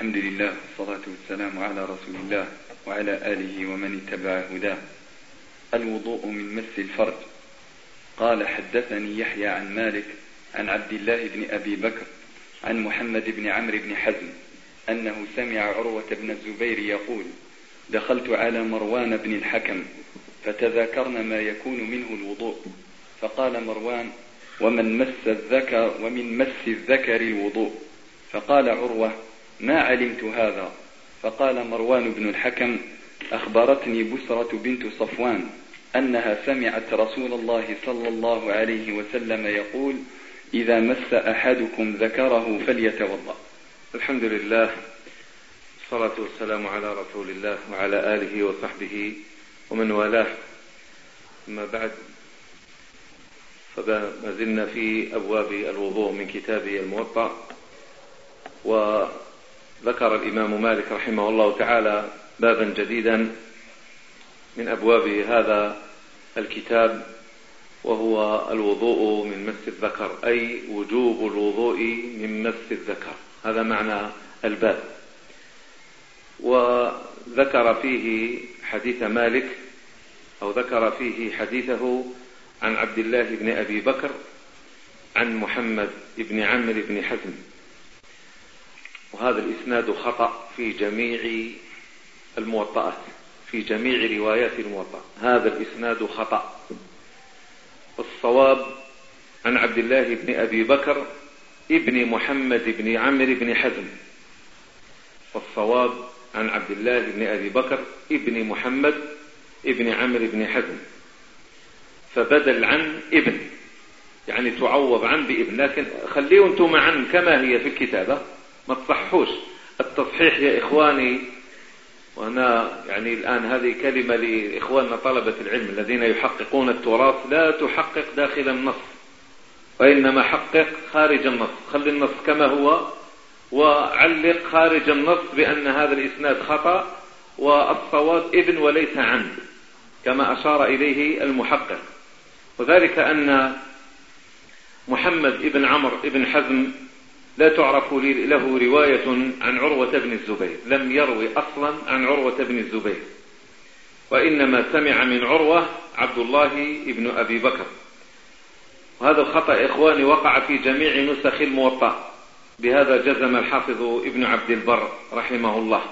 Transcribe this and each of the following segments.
الحمد لله والصلاة والسلام على رسول الله وعلى آله ومن اتبع هداه. الوضوء من مس الفرج. قال حدثني يحيى عن مالك عن عبد الله بن أبي بكر عن محمد بن عمرو بن حزم أنه سمع عروة بن الزبير يقول دخلت على مروان بن الحكم فتذاكرنا ما يكون منه الوضوء. فقال مروان ومن مس الذكر ومن مس الذكر الوضوء. فقال عروة ما علمت هذا؟ فقال مروان بن الحكم أخبرتني بسرة بنت صفوان أنها سمعت رسول الله صلى الله عليه وسلم يقول إذا مس أحدكم ذكره فليتوضأ. الحمد لله الصلاة والسلام على رسول الله وعلى آله وصحبه ومن والاه. أما بعد فما زلنا في أبواب الوضوء من كتاب الموطأ وذكر الإمام مالك رحمه الله تعالى بابا جديدا من أبواب هذا الكتاب وهو الوضوء من مس الذكر أي وجوب الوضوء من مس الذكر. هذا معنى الباب. وذكر فيه حديث مالك أو ذكر فيه حديثه عن عبد الله بن أبي بكر عن محمد بن عمرو بن حزم. وهذا الإسناد خطأ في جميع الموطئات في جميع روايات الموطأ. هذا الإسناد خطأ. الصواب عن عبد الله بن أبي بكر ابن محمد بن عمرو بن حزم. والصواب عن عبد الله بن أبي بكر ابن محمد ابن عمرو بن حزم. فبدل عن ابن يعني تعوض عن بابن لكن خليه أنتم عن كما هي في الكتابة. ما تصحوش التصحيح يا إخواني وأنا يعني الآن هذه كلمة لإخواننا طلبة العلم الذين يحققون التراث لا تحقق داخل النص وإنما حقق خارج النص. خل النص كما هو وعلق خارج النص بأن هذا الإسناد خطأ والصواب ابن وليس عن كما أشار إليه المحقق. وذلك أن محمد ابن عمرو ابن حزم لا تعرف له رواية عن عروة بن الزبير. لم يروي أصلا عن عروة بن الزبير. وإنما سمع من عروة عبد الله ابن أبي بكر. وهذا الخطأ إخواني وقع في جميع نسخ الموطأ. بهذا جزم الحافظ ابن عبد البر رحمه الله.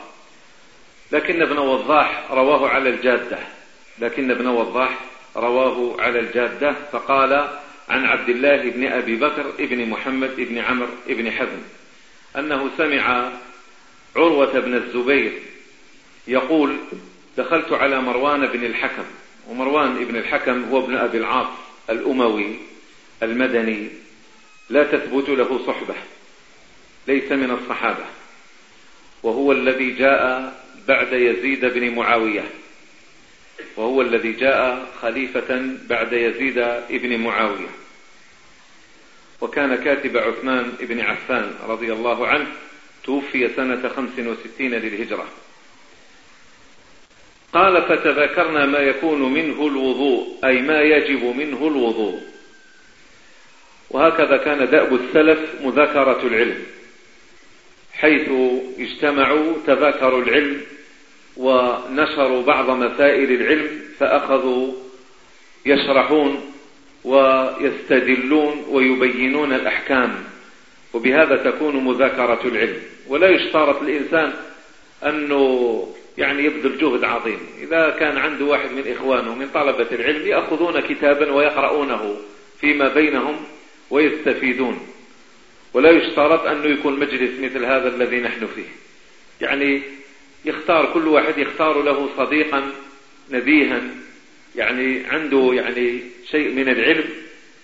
لكن ابن وضاح رواه على الجادة. لكن ابن وضاح رواه على الجادة فقال عن عبد الله بن أبي بكر ابن محمد ابن عمرو ابن حزم أنه سمع عروة بن الزبير يقول دخلت على مروان بن الحكم ومروان ابن الحكم هو ابن أبي العاص الأموي المدني لا تثبت له صحبة ليس من الصحابة وهو الذي جاء بعد يزيد بن معاوية. وهو الذي جاء خليفة بعد يزيد ابن معاوية. وكان كاتب عثمان بن عفان رضي الله عنه توفي سنة خمس وستين للهجرة. قال فتذكرنا ما يكون منه الوضوء أي ما يجب منه الوضوء. وهكذا كان دأب السلف مذاكرة العلم حيث اجتمعوا تذاكروا العلم ونشروا بعض مسائل العلم فأخذوا يشرحون ويستدلون ويبينون الأحكام. وبهذا تكون مذاكرة العلم. ولا يشترط الإنسان أنه يعني يبذل جهد عظيم. إذا كان عنده واحد من إخوانه من طلبة العلم يأخذون كتابا ويقرؤونه فيما بينهم ويستفيدون. ولا يشترط أنه يكون مجلس مثل هذا الذي نحن فيه. يعني يختار كل واحد يختار له صديقا نبيها يعني عنده يعني شيء من العلم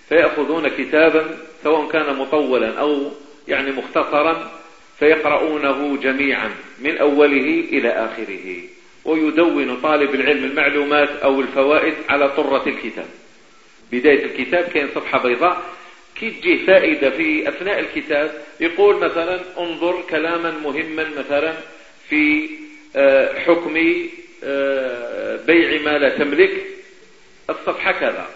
فيأخذون كتابا سواء كان مطولا أو يعني مختصرا فيقرؤونه جميعا من أوله إلى آخره. ويدون طالب العلم المعلومات أو الفوائد على طرة الكتاب. بداية الكتاب كان صفحة بيضاء كي فائدة في أثناء الكتاب يقول مثلا انظر كلاما مهما مثلا في حكم آه، بيع ما لا تملك الصفحة كذا.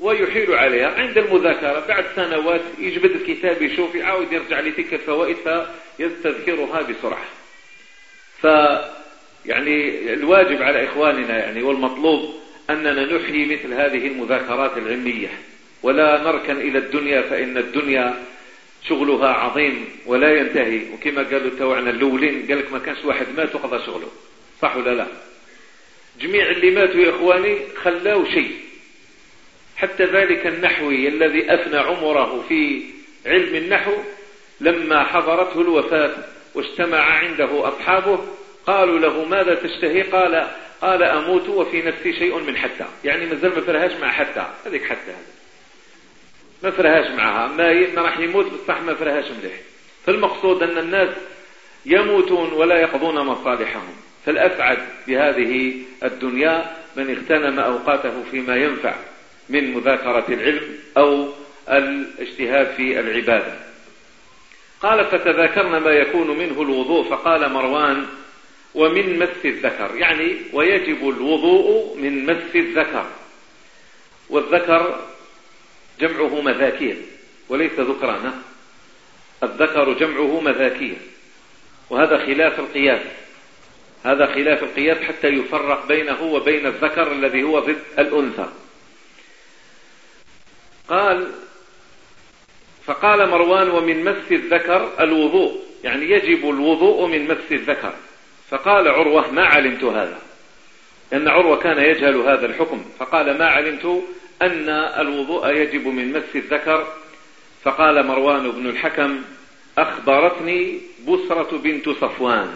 ويحيل عليها. عند المذاكرة بعد سنوات يجبد الكتاب يشوف يعاود يرجع لتلك الفوائد فيستذكرها بسرعة. ف يعني الواجب على إخواننا يعني والمطلوب أننا نحيي مثل هذه المذاكرات العلمية. ولا نركن إلى الدنيا فإن الدنيا شغلها عظيم ولا ينتهي. وكما قالوا توعنا الأولين قال لك ما كانش واحد مات وقضى شغله. صح ولا لا؟ جميع اللي ماتوا يا إخواني خلاوا شيء. حتى ذلك النحوي الذي أفنى عمره في علم النحو لما حضرته الوفاة واجتمع عنده أصحابه قالوا له ماذا تشتهي؟ قال قال أموت وفي نفسي شيء من حتى. يعني مازال ما فرهاش مع حتى. هذيك حتى هذا ما فرهاش معها ما, راح يموت بصح ما فرهاش مليح. فالمقصود أن الناس يموتون ولا يقضون مصالحهم. فالأسعد بهذه الدنيا من اغتنم أوقاته فيما ينفع من مذاكرة العلم أو الاجتهاد في العبادة. قال فتذاكرنا ما يكون منه الوضوء فقال مروان ومن مس الذكر. يعني ويجب الوضوء من مس الذكر. والذكر جمعه مذاكير وليس ذكرانه الذكر جمعه مذاكير وهذا خلاف القياس. هذا خلاف القياس حتى يفرق بينه وبين الذكر الذي هو ضد الأنثى. قال فقال مروان ومن مس الذكر الوضوء. يعني يجب الوضوء من مس الذكر. فقال عروة ما علمت هذا؟ أن عروة كان يجهل هذا الحكم. فقال ما علمت أن الوضوء يجب من مس الذكر. فقال مروان بن الحكم أخبرتني بسرة بنت صفوان.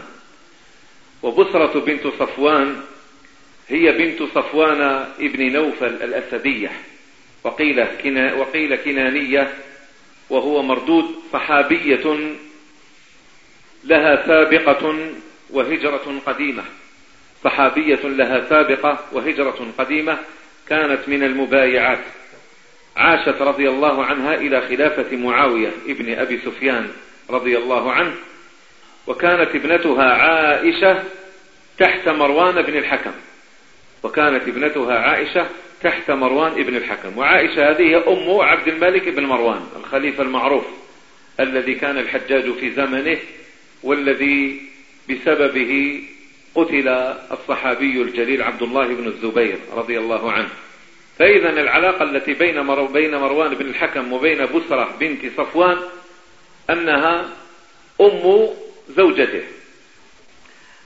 وبسرة بنت صفوان هي بنت صفوان ابن نوفل الأسدية. وقيل, كنا وقيل كنانية وهو مردود صحابية لها سابقة وهجرة قديمة. صحابية لها سابقة وهجرة قديمة. كانت من المبايعات. عاشت رضي الله عنها إلى خلافة معاوية ابن أبي سفيان رضي الله عنه وكانت ابنتها عائشة تحت مروان بن الحكم. وكانت ابنتها عائشة تحت مروان بن الحكم. وعائشة هذه أم عبد الملك بن مروان الخليفة المعروف الذي كان الحجاج في زمنه والذي بسببه قتل الصحابي الجليل عبد الله بن الزبير رضي الله عنه. فإذا العلاقة التي بين بين مروان بن الحكم وبين بسرة بنت صفوان أنها أم زوجته.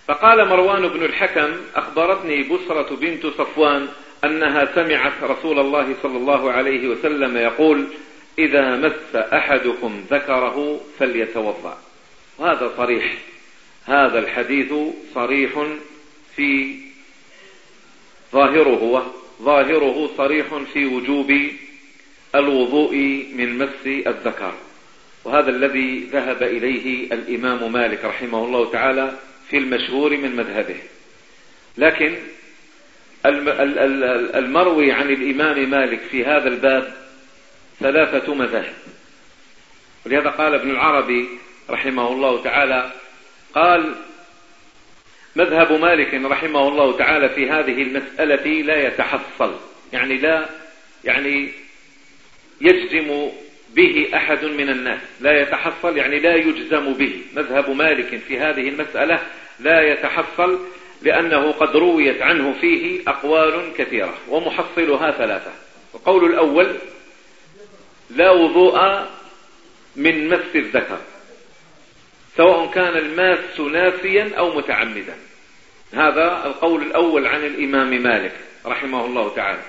فقال مروان بن الحكم أخبرتني بسرة بنت صفوان أنها سمعت رسول الله صلى الله عليه وسلم يقول إذا مس أحدكم ذكره فليتوضأ. وهذا صريح. هذا الحديث صريح في ظاهره ظاهره صريح في وجوب الوضوء من مس الذكر. وهذا الذي ذهب إليه الإمام مالك رحمه الله تعالى في المشهور من مذهبه. لكن المروي عن الإمام مالك في هذا الباب ثلاثة مذاهب. ولهذا قال ابن العربي رحمه الله تعالى قال مذهب مالك رحمه الله تعالى في هذه المسألة لا يتحصل. يعني لا يعني يجزم به أحد من الناس. لا يتحصل يعني لا يجزم به. مذهب مالك في هذه المسألة لا يتحصل لأنه قد رويت عنه فيه أقوال كثيرة ومحصلها ثلاثة. القول الأول لا وضوء من مس الذكر. سواء كان الماس ناسيا أو متعمدا. هذا القول الأول عن الإمام مالك رحمه الله تعالى.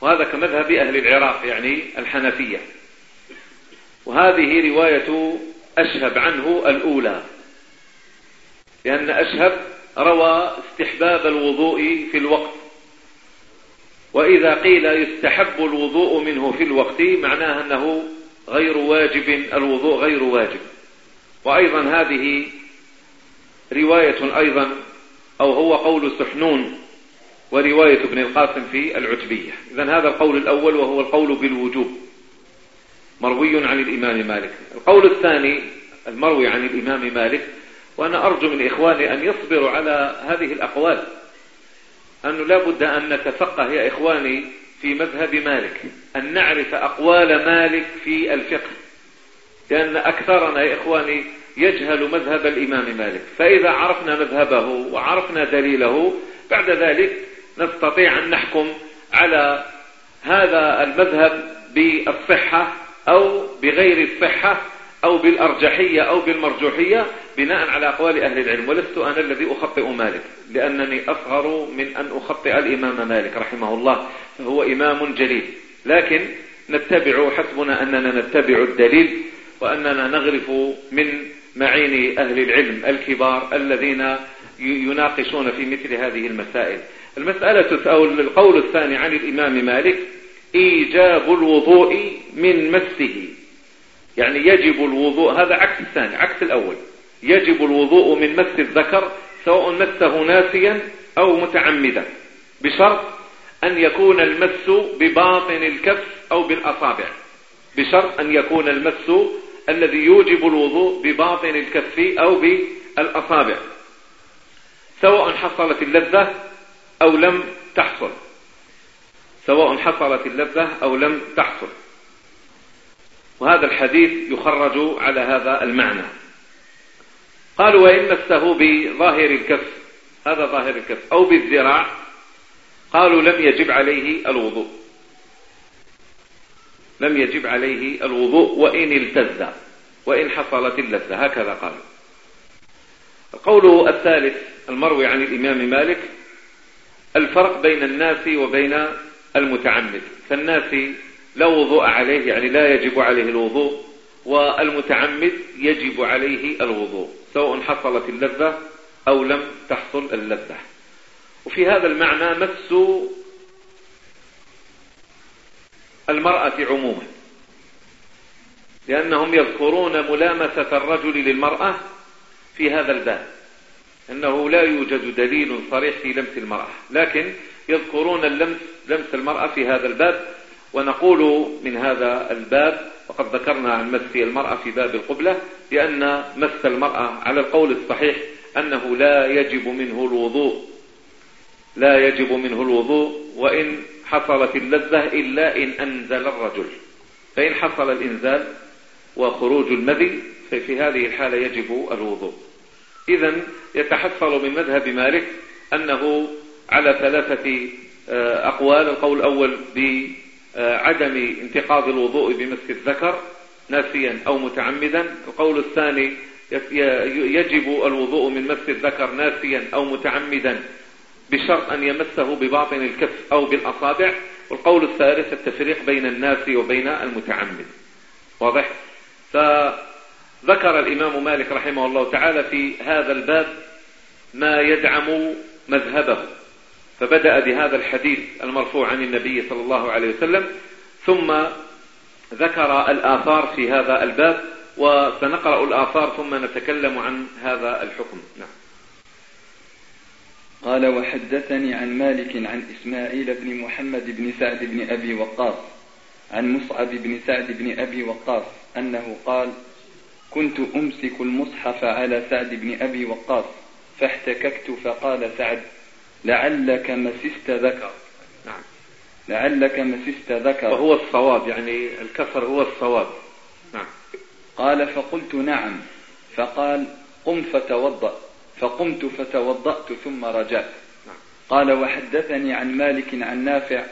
وهذا كمذهب أهل العراق يعني الحنفية. وهذه رواية أشهب عنه الأولى. لأن أشهب روى استحباب الوضوء في الوقت. وإذا قيل يستحب الوضوء منه في الوقت معناه أنه غير واجب الوضوء غير واجب. وأيضا هذه رواية أيضا أو هو قول سحنون ورواية ابن القاسم في العتبية. إذا هذا القول الأول وهو القول بالوجوب مروي عن الإمام مالك. القول الثاني المروي عن الإمام مالك وأنا أرجو من إخواني أن يصبروا على هذه الأقوال أنه لا بد أن نتفقه يا إخواني في مذهب مالك أن نعرف أقوال مالك في الفقه. لأن أكثرنا يا إخواني يجهل مذهب الإمام مالك. فإذا عرفنا مذهبه وعرفنا دليله بعد ذلك نستطيع أن نحكم على هذا المذهب بالصحة أو بغير الصحة أو بالأرجحية أو بالمرجوحية بناء على أقوال أهل العلم. ولست أنا الذي أخطئ مالك لأنني أصغر من أن أخطئ الإمام مالك رحمه الله فهو إمام جليل. لكن نتبع حسبنا أننا نتبع الدليل وأننا نغرف من معين أهل العلم الكبار الذين يناقشون في مثل هذه المسائل. المسألة أو القول الثاني عن الإمام مالك إيجاب الوضوء من مسه. يعني يجب الوضوء هذا عكس الثاني عكس الأول. يجب الوضوء من مس الذكر سواء مسه ناسيا أو متعمدا. بشرط أن يكون المس بباطن الكف أو بالأصابع. بشرط أن يكون المس الذي يوجب الوضوء بباطن الكف أو بالأصابع سواء حصلت اللذة أو لم تحصل. سواء حصلت اللذة أو لم تحصل. وهذا الحديث يخرج على هذا المعنى. قالوا وإن مسه بظاهر الكف هذا ظاهر الكف أو بالذراع. قالوا لم يجب عليه الوضوء. لم يجب عليه الوضوء وإن التز وإن حصلت اللذة. هكذا قالوا. القول الثالث المروي عن الإمام مالك الفرق بين الناس وبين المتعمد. فالناس لا وضوء عليه يعني لا يجب عليه الوضوء والمتعمد يجب عليه الوضوء سواء حصلت اللذة أو لم تحصل اللذة. وفي هذا المعنى مس المرأة عموما. لأنهم يذكرون ملامسة الرجل للمرأة في هذا الباب. أنه لا يوجد دليل صريح في لمس المرأة. لكن يذكرون اللمس لمس المرأة في هذا الباب. ونقول من هذا الباب وقد ذكرنا عن مس المرأة في باب القبلة لأن مس المرأة على القول الصحيح أنه لا يجب منه الوضوء. لا يجب منه الوضوء وإن حصلت اللذة إلا إن أنزل الرجل. فإن حصل الإنزال وخروج المذي ففي هذه الحالة يجب الوضوء. إذا يتحصل من مذهب مالك أنه على ثلاثة آه، أقوال. القول الأول بعدم انتقاض الوضوء بمس الذكر ناسيا أو متعمدا. القول الثاني يجب الوضوء من مس الذكر ناسيا أو متعمدا. بشرط أن يمسه بباطن الكف أو بالأصابع والقول الثالث التفريق بين الناس وبين المتعمد. واضح؟ فذكر الإمام مالك رحمه الله تعالى في هذا الباب ما يدعم مذهبه. فبدأ بهذا الحديث المرفوع عن النبي صلى الله عليه وسلم ثم ذكر الآثار في هذا الباب وسنقرأ الآثار ثم نتكلم عن هذا الحكم. نعم. قال وحدثني عن مالك عن إسماعيل بن محمد بن سعد بن أبي وقاص عن مصعب بن سعد بن أبي وقاص أنه قال كنت أمسك المصحف على سعد بن أبي وقاص فاحتككت فقال سعد لعلك مسست ذكر. نعم. لعلك مسست ذكر. وهو الصواب يعني الكسر هو الصواب. نعم. قال فقلت نعم. فقال قم فتوضأ. فقمت فتوضأت ثم رجعت. نعم. قال وحدثني عن مالك عن نافع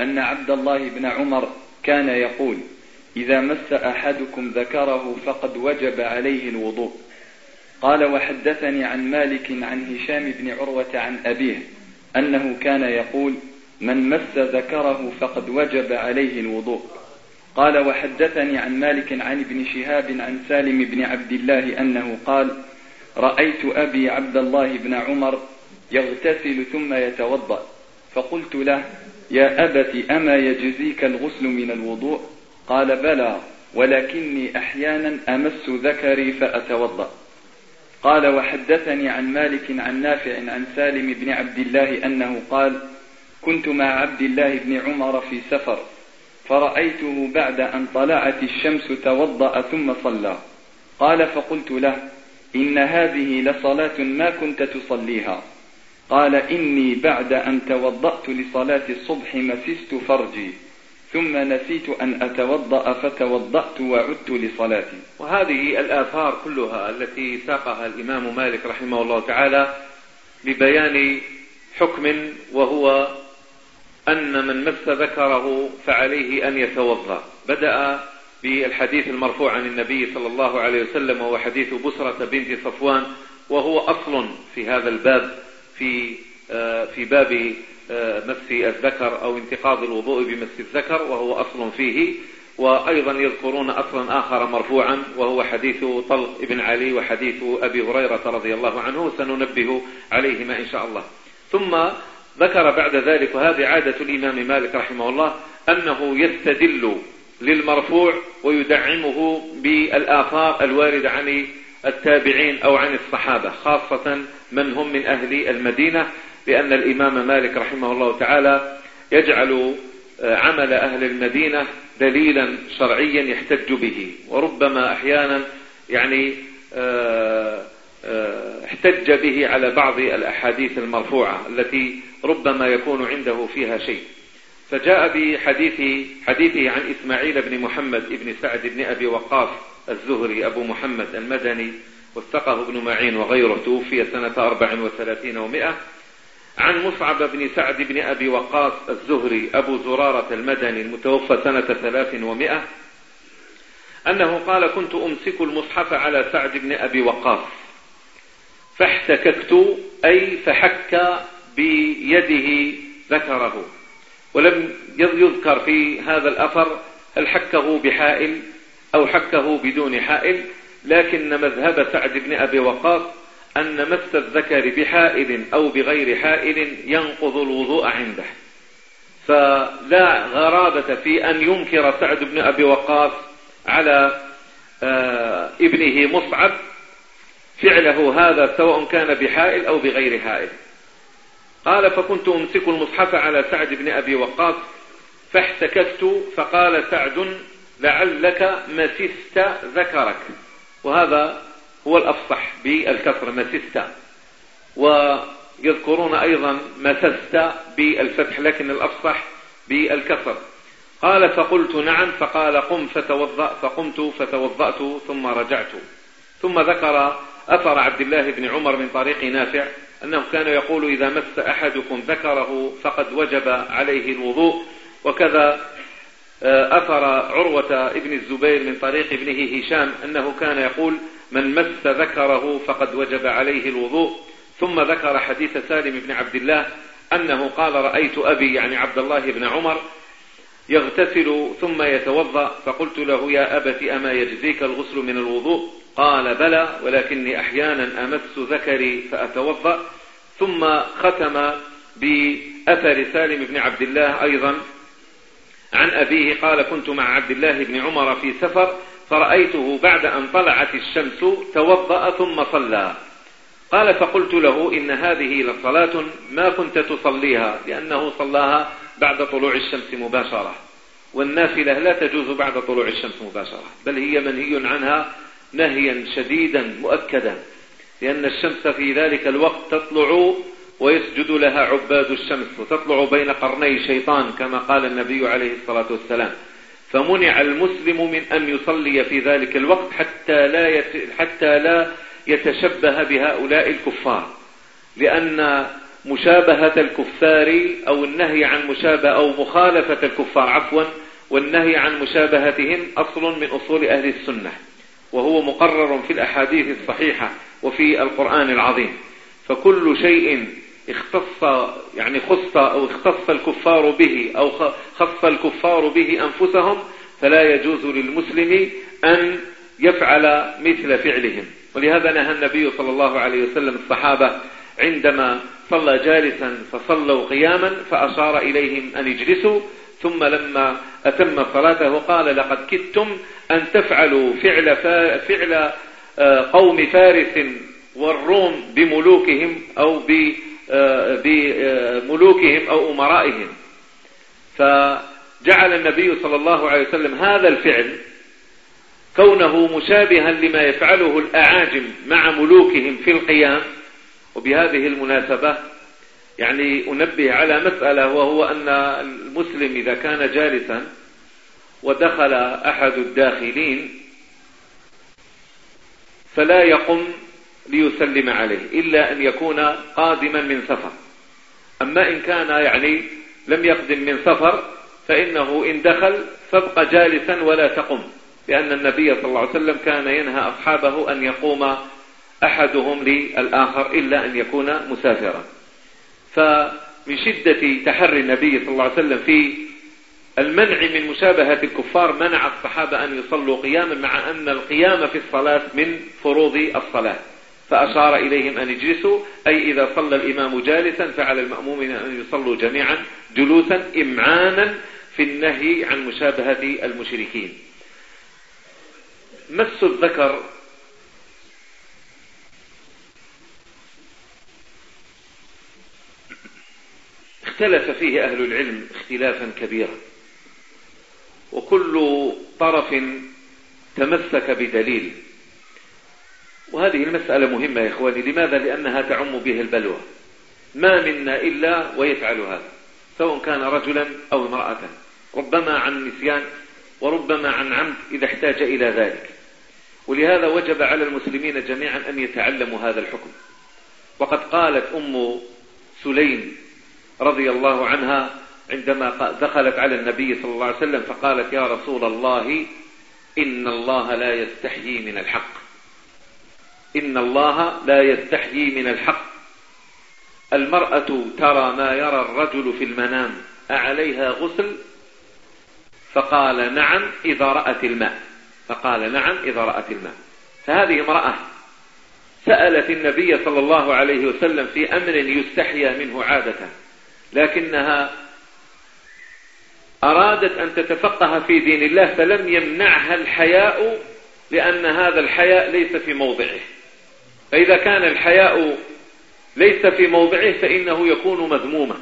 أن عبد الله بن عمر كان يقول إذا مس أحدكم ذكره فقد وجب عليه الوضوء. قال وحدثني عن مالك عن هشام بن عروة عن أبيه أنه كان يقول من مس ذكره فقد وجب عليه الوضوء. قال وحدثني عن مالك عن ابن شهاب عن سالم بن عبد الله أنه قال رأيت أبي عبد الله بن عمر يغتسل ثم يتوضأ. فقلت له يا أبت أما يجزيك الغسل من الوضوء؟ قال بلى ولكني أحيانا أمس ذكري فأتوضأ. قال وحدثني عن مالك عن نافع عن سالم بن عبد الله أنه قال كنت مع عبد الله بن عمر في سفر فرأيته بعد أن طلعت الشمس توضأ ثم صلى. قال فقلت له إن هذه لصلاة ما كنت تصليها. قال إني بعد أن توضأت لصلاة الصبح مسست فرجي ثم نسيت أن أتوضأ فتوضأت وعدت لصلاتي. وهذه الآثار كلها التي ساقها الإمام مالك رحمه الله تعالى لبيان حكم وهو أن من مس ذكره فعليه أن يتوضأ. بدأ بالحديث المرفوع عن النبي صلى الله عليه وسلم وهو حديث بسرة بنت صفوان وهو أصل في هذا الباب في آه، في باب آه، مس الذكر أو انتقاض الوضوء بمس الذكر وهو أصل فيه. وأيضا يذكرون أصلا آخر مرفوعا وهو حديث طلق بن علي وحديث أبي هريرة رضي الله عنه سننبه عليهما إن شاء الله. ثم ذكر بعد ذلك وهذه عادة الإمام مالك رحمه الله أنه يستدل للمرفوع ويدعمه بالآثار الواردة عن التابعين أو عن الصحابة خاصة من هم من أهل المدينة لأن الإمام مالك رحمه الله تعالى يجعل آه، عمل أهل المدينة دليلا شرعيا يحتج به وربما أحيانا يعني آه، آه، احتج به على بعض الأحاديث المرفوعة التي ربما يكون عنده فيها شيء. فجاء بحديث حديثه عن إسماعيل بن محمد بن سعد بن أبي وقاص الزهري أبو محمد المدني وثقه ابن معين وغيره توفي سنة 34 ومئة. عن مصعب بن سعد بن أبي وقاص الزهري أبو زرارة المدني المتوفى سنة ثلاث ومئة. أنه قال كنت أمسك المصحف على سعد بن أبي وقاص فاحتككت أي فحك بيده ذكره. ولم يذكر في هذا الأثر هل حكه بحائل أو حكه بدون حائل لكن مذهب سعد بن أبي وقاص أن مس الذكر بحائل أو بغير حائل ينقض الوضوء عنده. فلا غرابة في أن ينكر سعد بن أبي وقاص على آه ابنه مصعب فعله هذا سواء كان بحائل أو بغير حائل. قال فكنت أمسك المصحف على سعد بن أبي وقاص فاحتككت فقال سعد لعلك مسست ذكرك. وهذا هو الأفصح بالكسر مسست. ويذكرون أيضا مسست بالفتح لكن الأفصح بالكسر. قال فقلت نعم فقال قم فتوضأ فقمت فتوضأت ثم رجعت. ثم ذكر أثر عبد الله بن عمر من طريق نافع. أنه كان يقول إذا مس أحدكم ذكره فقد وجب عليه الوضوء وكذا آه، أثر عروة ابن الزبير من طريق ابنه هشام أنه كان يقول من مس ذكره فقد وجب عليه الوضوء. ثم ذكر حديث سالم بن عبد الله أنه قال رأيت أبي يعني عبد الله بن عمر يغتسل ثم يتوضأ فقلت له يا أبت أما يجزيك الغسل من الوضوء؟ قال بلى ولكني أحيانا أمس ذكري فأتوضأ ثم ختم بأثر سالم بن عبد الله أيضا. عن أبيه قال كنت مع عبد الله بن عمر في سفر فرأيته بعد أن طلعت الشمس توضأ ثم صلى. قال فقلت له إن هذه لصلاة ما كنت تصليها لأنه صلاها بعد طلوع الشمس مباشرة والنافلة لا تجوز بعد طلوع الشمس مباشرة بل هي منهي عنها نهيا شديدا مؤكدا لأن الشمس في ذلك الوقت تطلع ويسجد لها عباد الشمس وتطلع بين قرني شيطان كما قال النبي عليه الصلاة والسلام. فمنع المسلم من أن يصلي في ذلك الوقت حتى لا حتى لا يتشبه بهؤلاء الكفار. لأن مشابهة الكفار أو النهي عن مشابهة أو مخالفة الكفار عفوا والنهي عن مشابهتهم أصل من أصول أهل السنة. وهو مقرر في الأحاديث الصحيحة وفي القرآن العظيم. فكل شيء اختص يعني خص أو اختص الكفار به أو خص الكفار به أنفسهم فلا يجوز للمسلم أن يفعل مثل فعلهم. ولهذا نهى النبي صلى الله عليه وسلم الصحابة عندما صلى جالسا فصلوا قياما فأشار إليهم أن يجلسوا ثم لما أتم صلاته قال لقد كدتم أن تفعلوا فعل, فعل آه، قوم فارس والروم بملوكهم أو بملوكهم أو أمرائهم. فجعل النبي صلى الله عليه وسلم هذا الفعل كونه مشابها لما يفعله الأعاجم مع ملوكهم في القيام. وبهذه المناسبة يعني أنبه على مسألة وهو أن المسلم إذا كان جالسا ودخل أحد الداخلين فلا يقم ليسلم عليه إلا أن يكون قادما من سفر. أما إن كان يعني لم يقدم من سفر فإنه إن دخل فابق جالسا ولا تقم لأن النبي صلى الله عليه وسلم كان ينهى أصحابه أن يقوم أحدهم للآخر إلا أن يكون مسافرا. فمن شدة تحري النبي صلى الله عليه وسلم في المنع من مشابهة الكفار منع الصحابة أن يصلوا قياما مع أن القيام في الصلاة من فروض الصلاة. فأشار إليهم أن يجلسوا أي إذا صلى الإمام جالسا فعلى المأمومين أن يصلوا جميعا جلوسا إمعانا في النهي عن مشابهة المشركين. مس الذكر اختلف فيه أهل العلم اختلافا كبيرا. وكل طرف تمسك بدليل. وهذه المسألة مهمة يا إخواني. لماذا؟ لأنها تعم به البلوى. ما منا إلا ويفعل هذا سواء كان رجلا أو امرأة. ربما عن نسيان وربما عن عمد إذا احتاج إلى ذلك. ولهذا وجب على المسلمين جميعا أن يتعلموا هذا الحكم. وقد قالت أم سليم رضي الله عنها عندما دخلت على النبي صلى الله عليه وسلم فقالت يا رسول الله إن الله لا يستحيي من الحق. إن الله لا يستحيي من الحق. المرأة ترى ما يرى الرجل في المنام أعليها غسل؟ فقال نعم إذا رأت الماء. فقال نعم إذا رأت الماء. فهذه امرأة سألت النبي صلى الله عليه وسلم في أمر يستحيا منه عادة. لكنها أرادت أن تتفقه في دين الله فلم يمنعها الحياء لأن هذا الحياء ليس في موضعه. فإذا كان الحياء ليس في موضعه فإنه يكون مذموما.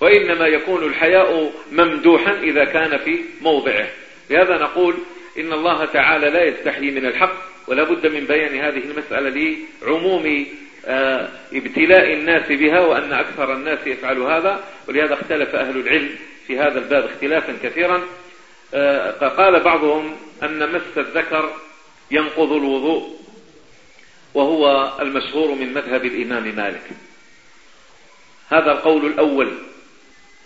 وإنما يكون الحياء ممدوحا إذا كان في موضعه. لهذا نقول إن الله تعالى لا يستحيي من الحق ولا بد من بيان هذه المسألة لعموم ابتلاء الناس بها وأن أكثر الناس يفعل هذا ولهذا اختلف أهل العلم في هذا الباب اختلافا كثيرا. آه، قال بعضهم أن مس الذكر ينقض الوضوء وهو المشهور من مذهب الإمام مالك. هذا القول الأول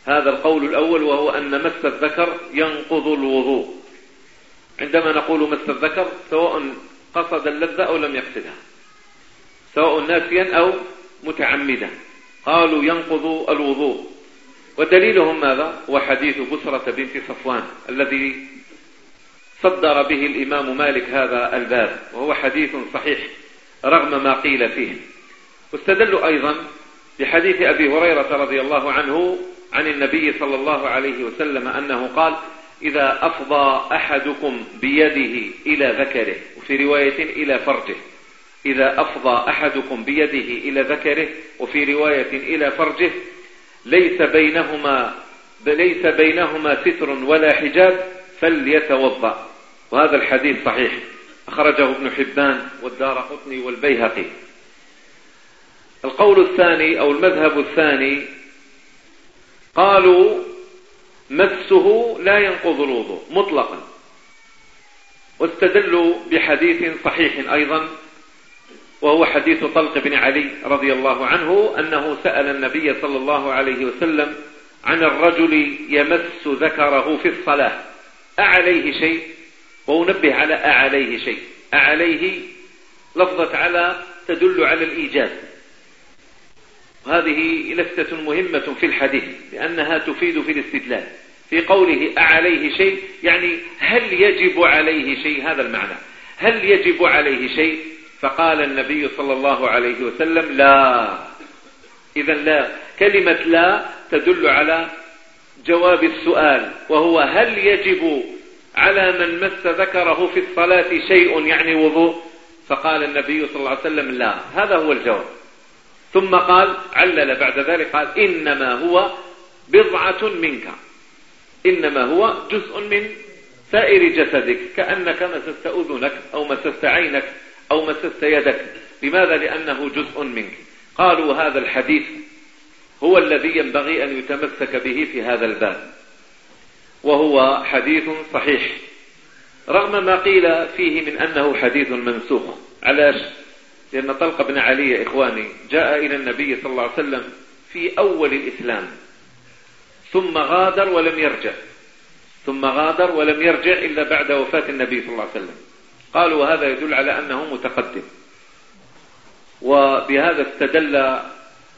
هذا القول الأول وهو أن مس الذكر ينقض الوضوء. عندما نقول مس الذكر سواء قصد اللذة أو لم يقصدها. سواء ناسيا أو متعمدا. قالوا ينقض الوضوء. ودليلهم ماذا؟ هو حديث بسرة بنت صفوان الذي صدر به الإمام مالك هذا الباب وهو حديث صحيح رغم ما قيل فيه. واستدلوا أيضا بحديث أبي هريرة رضي الله عنه عن النبي صلى الله عليه وسلم أنه قال إذا أفضى أحدكم بيده إلى ذكره وفي رواية إلى فرجه. إذا أفضى أحدكم بيده إلى ذكره وفي رواية إلى فرجه ليس بينهما ليس بينهما ستر ولا حجاب فليتوضأ. وهذا الحديث صحيح. أخرجه ابن حبان والدار قطني والبيهقي. القول الثاني أو المذهب الثاني قالوا مسه لا ينقض الوضوء مطلقا. واستدلوا بحديث صحيح أيضا وهو حديث طلق بن علي رضي الله عنه أنه سأل النبي صلى الله عليه وسلم عن الرجل يمس ذكره في الصلاة. أعليه شيء؟ وأنبه على أعليه شيء. أعليه لفظة على تدل على الإيجاز. وهذه لفتة مهمة في الحديث لأنها تفيد في الاستدلال. في قوله أعليه شيء يعني هل يجب عليه شيء؟ هذا المعنى. هل يجب عليه شيء؟ فقال النبي صلى الله عليه وسلم لا. إذا لا. كلمة لا تدل على جواب السؤال وهو هل يجب على من مس ذكره في الصلاة شيء يعني وضوء؟ فقال النبي صلى الله عليه وسلم لا. هذا هو الجواب. ثم قال علل بعد ذلك قال إنما هو بضعة منك. إنما هو جزء من سائر جسدك كأنك مسست أذنك أو مسست عينك. أو مسست يدك. لماذا؟ لأنه جزء منك. قالوا هذا الحديث هو الذي ينبغي أن يتمسك به في هذا الباب. وهو حديث صحيح. رغم ما قيل فيه من أنه حديث منسوخ. علاش؟ لأن طلق بن علي إخواني جاء إلى النبي صلى الله عليه وسلم في أول الإسلام. ثم غادر ولم يرجع. ثم غادر ولم يرجع إلا بعد وفاة النبي صلى الله عليه وسلم. قالوا وهذا يدل على أنه متقدم. وبهذا استدل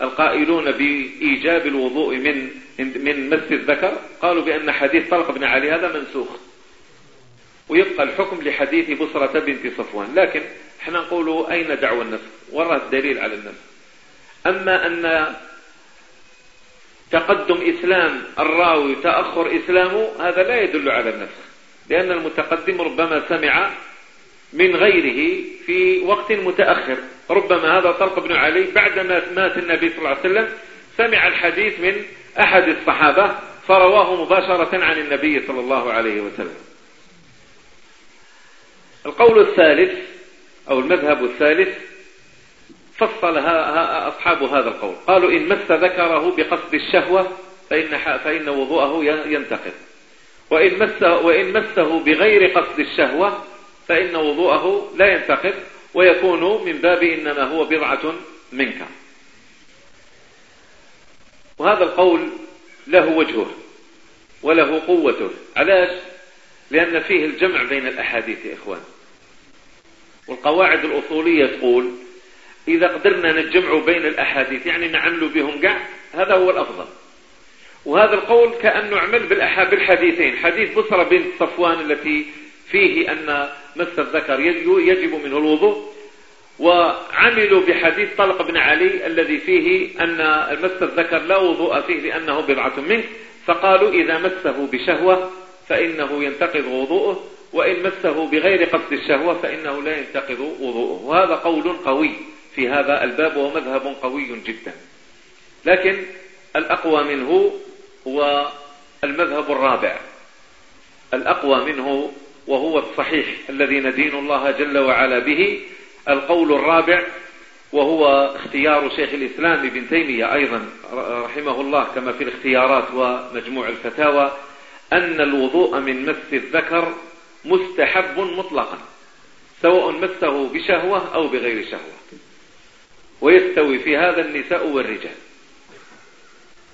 القائلون بإيجاب الوضوء من من مس الذكر. قالوا بأن حديث طلق بن علي هذا منسوخ. ويبقى الحكم لحديث بصرة بنت صفوان. لكن إحنا نقول أين دعوى النسخ ورى الدليل على النسخ أما أن تقدم إسلام الراوي تأخر إسلامه هذا لا يدل على النسخ لأن المتقدم ربما سمع من غيره في وقت متأخر. ربما هذا طلق بن علي بعدما مات النبي صلى الله عليه وسلم سمع الحديث من أحد الصحابة فرواه مباشرة عن النبي صلى الله عليه وسلم. القول الثالث أو المذهب الثالث فصل أصحاب هذا القول. قالوا إن مس ذكره بقصد الشهوة فإن, فإن وضوءه ينتقض وإن, مس وإن مسه بغير قصد الشهوة فإن وضوءه لا ينتقض ويكون من باب إنما هو بضعة منك. وهذا القول له وجهه وله قوته. علاش؟ لأن فيه الجمع بين الأحاديث يا إخوان. والقواعد الأصولية تقول إذا قدرنا نجمع بين الأحاديث يعني نعمل بهم قع هذا هو الأفضل. وهذا القول كأن نعمل بالحديثين. حديث بصرة بنت صفوان التي فيه أن مس الذكر يجب منه الوضوء وعملوا بحديث طلق بن علي الذي فيه أن مس الذكر لا وضوء فيه لأنه بضعة منه فقالوا إذا مسه بشهوة فإنه ينتقض وضوءه وإن مسه بغير قصد الشهوة فإنه لا ينتقض وضوءه. وهذا قول قوي في هذا الباب وهو مذهب قوي جدا. لكن الأقوى منه هو المذهب الرابع. الأقوى منه وهو الصحيح الذي ندين الله جل وعلا به. القول الرابع وهو اختيار شيخ الإسلام ابن تيمية أيضا رحمه الله كما في الاختيارات ومجموع الفتاوى أن الوضوء من مس الذكر مستحب مطلقا سواء مسه بشهوة أو بغير شهوة. ويستوي في هذا النساء والرجال.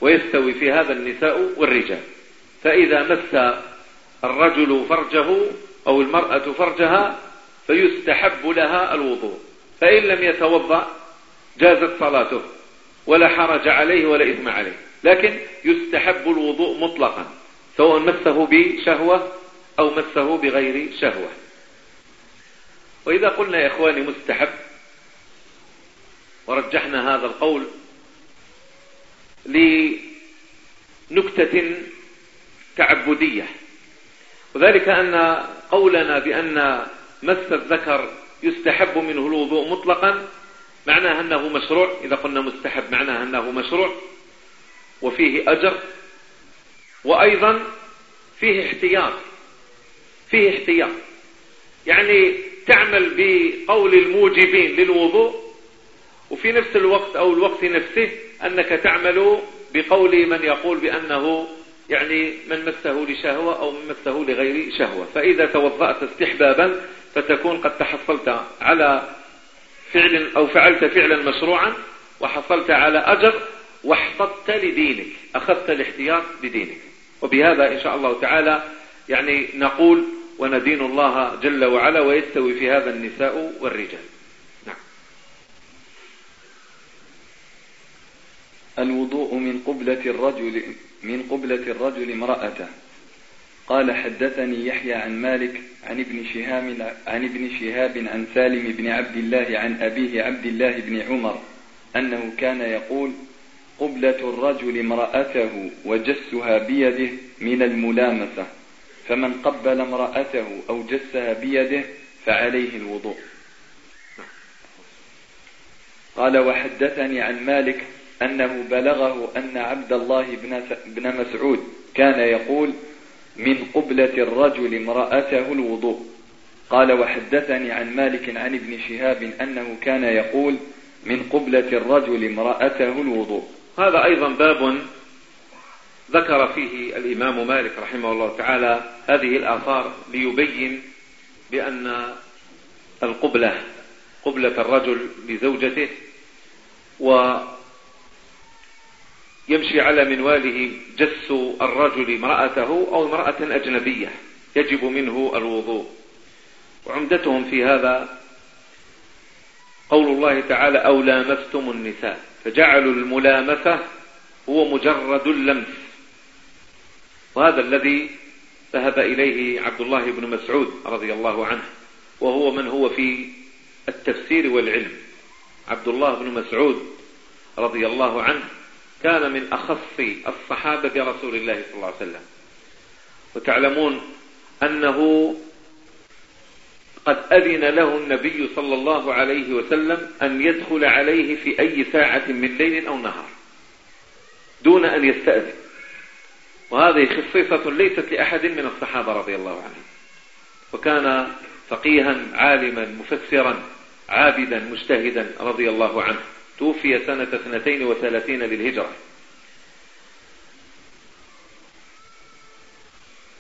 ويستوي في هذا النساء والرجال. فإذا مس الرجل فرجه أو المرأة فرجها فيستحب لها الوضوء. فإن لم يتوضأ جازت صلاته ولا حرج عليه ولا إثم عليه. لكن يستحب الوضوء مطلقا سواء مسه بشهوة أو مسه بغير شهوة. وإذا قلنا يا إخواني مستحب ورجحنا هذا القول لنكتة تعبدية. وذلك أن قولنا بأن مس الذكر يستحب منه الوضوء مطلقا معناه أنه مشروع. إذا قلنا مستحب معناه أنه مشروع. وفيه أجر. وأيضا فيه احتياط. فيه احتياط. يعني تعمل بقول الموجبين للوضوء وفي نفس الوقت أو الوقت نفسه أنك تعمل بقول من يقول بأنه يعني من مسه لشهوة أو من مسه لغير شهوة. فإذا توضأت استحبابا فتكون قد تحصلت على فعل أو فعلت فعلا مشروعا وحصلت على أجر واحتطت لدينك أخذت الاحتياط لدينك وبهذا إن شاء الله تعالى يعني نقول وندين الله جل وعلا ويستوي في هذا النساء والرجال. نعم. الوضوء من قبلة الرجل من قبلة الرجل امرأته. قال حدثني يحيى عن مالك عن ابن شهاب عن ابن شهاب عن سالم بن عبد الله عن أبيه عبد الله بن عمر أنه كان يقول قبلة الرجل امرأته وجسها بيده من الملامسة فمن قبل امرأته أو جسها بيده فعليه الوضوء. قال وحدثني عن مالك أنه بلغه أن عبد الله بن مسعود كان يقول من قبلة الرجل امرأته الوضوء قال وحدثني عن مالك عن ابن شهاب أنه كان يقول من قبلة الرجل امرأته الوضوء هذا أيضا باب ذكر فيه الإمام مالك رحمه الله تعالى هذه الآثار ليبين بأن القبلة قبلة الرجل لزوجته ويمشي على منواله جس الرجل امرأته أو امرأة أجنبية يجب منه الوضوء. وعمدتهم في هذا قول الله تعالى أو لامستم النساء فجعلوا الملامسة هو مجرد اللمس. وهذا الذي ذهب إليه عبد الله بن مسعود رضي الله عنه وهو من هو في التفسير والعلم. عبد الله بن مسعود رضي الله عنه كان من أخص الصحابة برسول الله صلى الله عليه وسلم. وتعلمون أنه قد أذن له النبي صلى الله عليه وسلم أن يدخل عليه في أي ساعة من ليل أو نهار دون أن يستأذن. وهذه خصيصة ليست لأحد من الصحابة رضي الله عنهم. وكان فقيها عالما مفسرا عابدا مجتهدا رضي الله عنه. توفي سنة اثنتين وثلاثين للهجرة.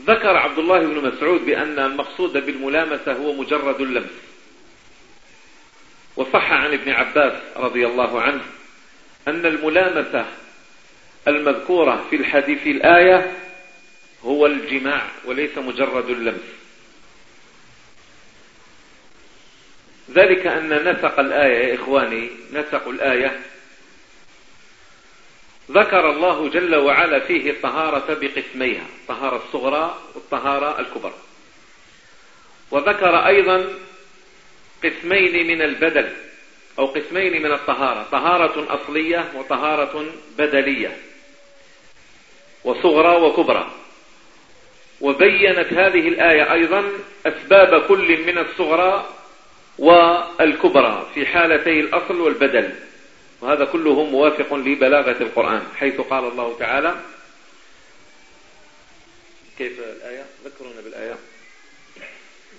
ذكر عبد الله بن مسعود بأن المقصود بالملامسة هو مجرد اللمس. وصح عن ابن عباس رضي الله عنه أن الملامسة المذكورة في الحديث الآية هو الجماع وليس مجرد اللمس. ذلك أن نسق الآية يا إخواني نسق الآية. ذكر الله جل وعلا فيه الطهارة بقسميها الطهارة الصغرى والطهارة الكبرى. وذكر أيضا قسمين من البدل أو قسمين من الطهارة طهارة أصلية وطهارة بدلية وصغرى وكبرى. وبينت هذه الآية أيضا أسباب كل من الصغرى والكبرى في حالتي الأصل والبدل وهذا كله موافق لبلاغة القرآن حيث قال الله تعالى كيف الآية؟ ذكرونا بالآية.